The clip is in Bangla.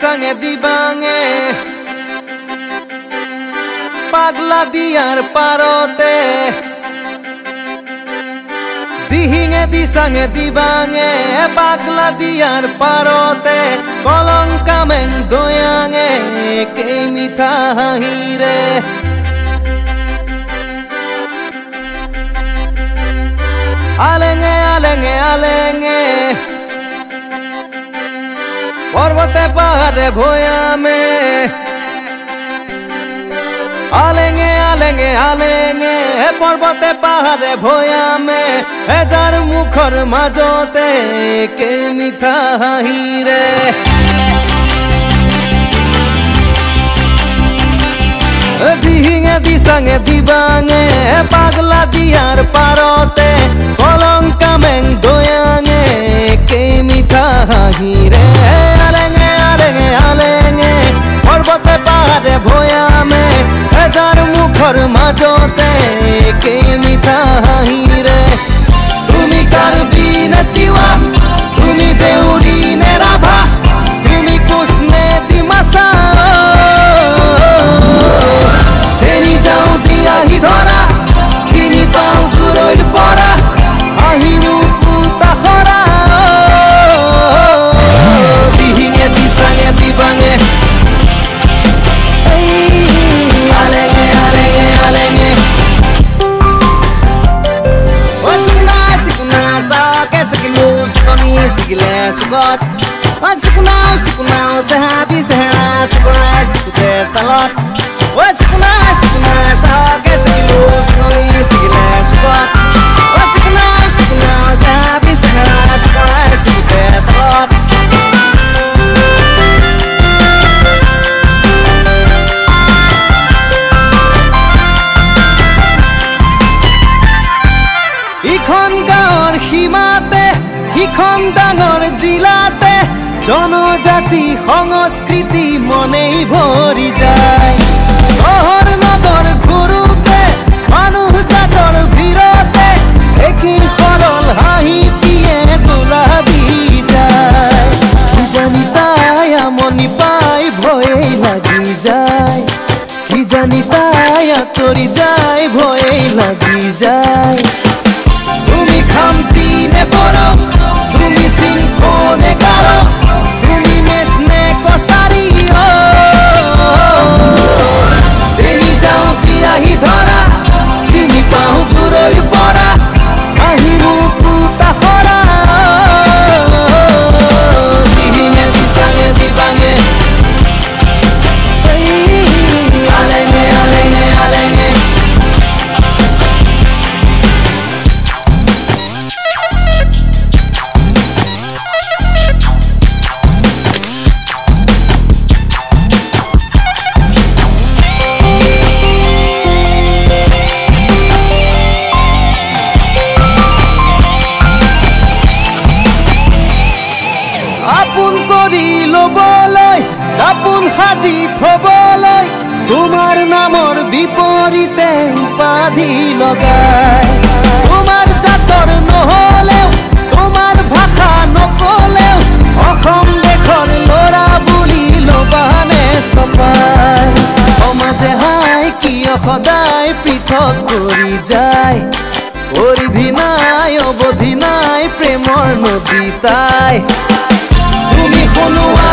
sange di bange পাগলা দিয়ার পারতে। দিহিঙে, দিসাঙে, দিবাঙে, পাগলা দিয়ার পারতে। কলঙ্কামেং দয়াঙে, কে মিঠা হাহিরে। আলেঙে আলেঙে আলেঙে। পর্বতে পাহাড়ে ভয়ামে। আলেঙে আলেঙে আলেঙে, হে পর্বতে পাহাড়ে ভয়ামে হেজার মুখর মাজতে কে মিঠা হাঁহিৰে দিহিঙে, দিসাঙে, দিবাঙে পাগলা দিয়ার পারতে কলঙ্কামেং দয়াঙে, কে মিঠা হাঁহিৰে ভয়ামে হাজার মুখর মাজতে কে O Mas não, zico não, cê rabi, cê relá Zico não é dessa loja Oi, zico não জনজাতি সংস্কৃতি মনেই ভৰি যায়। আপোন সাজি থবলৈ তোমাৰ নামৰ বিপৰীতে উপাধি লগাই। তোমাৰ জাতৰ নহলেও তোমাৰ ভাষা নকলেও অসম দেশৰ ল'ৰা বুলি ল'বানে চপাই সমাজে হাই কিয় সদায় পৃথক কৰি যায়। পৰিধি নাই অৱধি নাই প্ৰেমৰ নদী তাই। তুমি সোণোৱাল